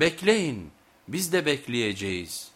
Bekleyin biz de bekleyeceğiz.''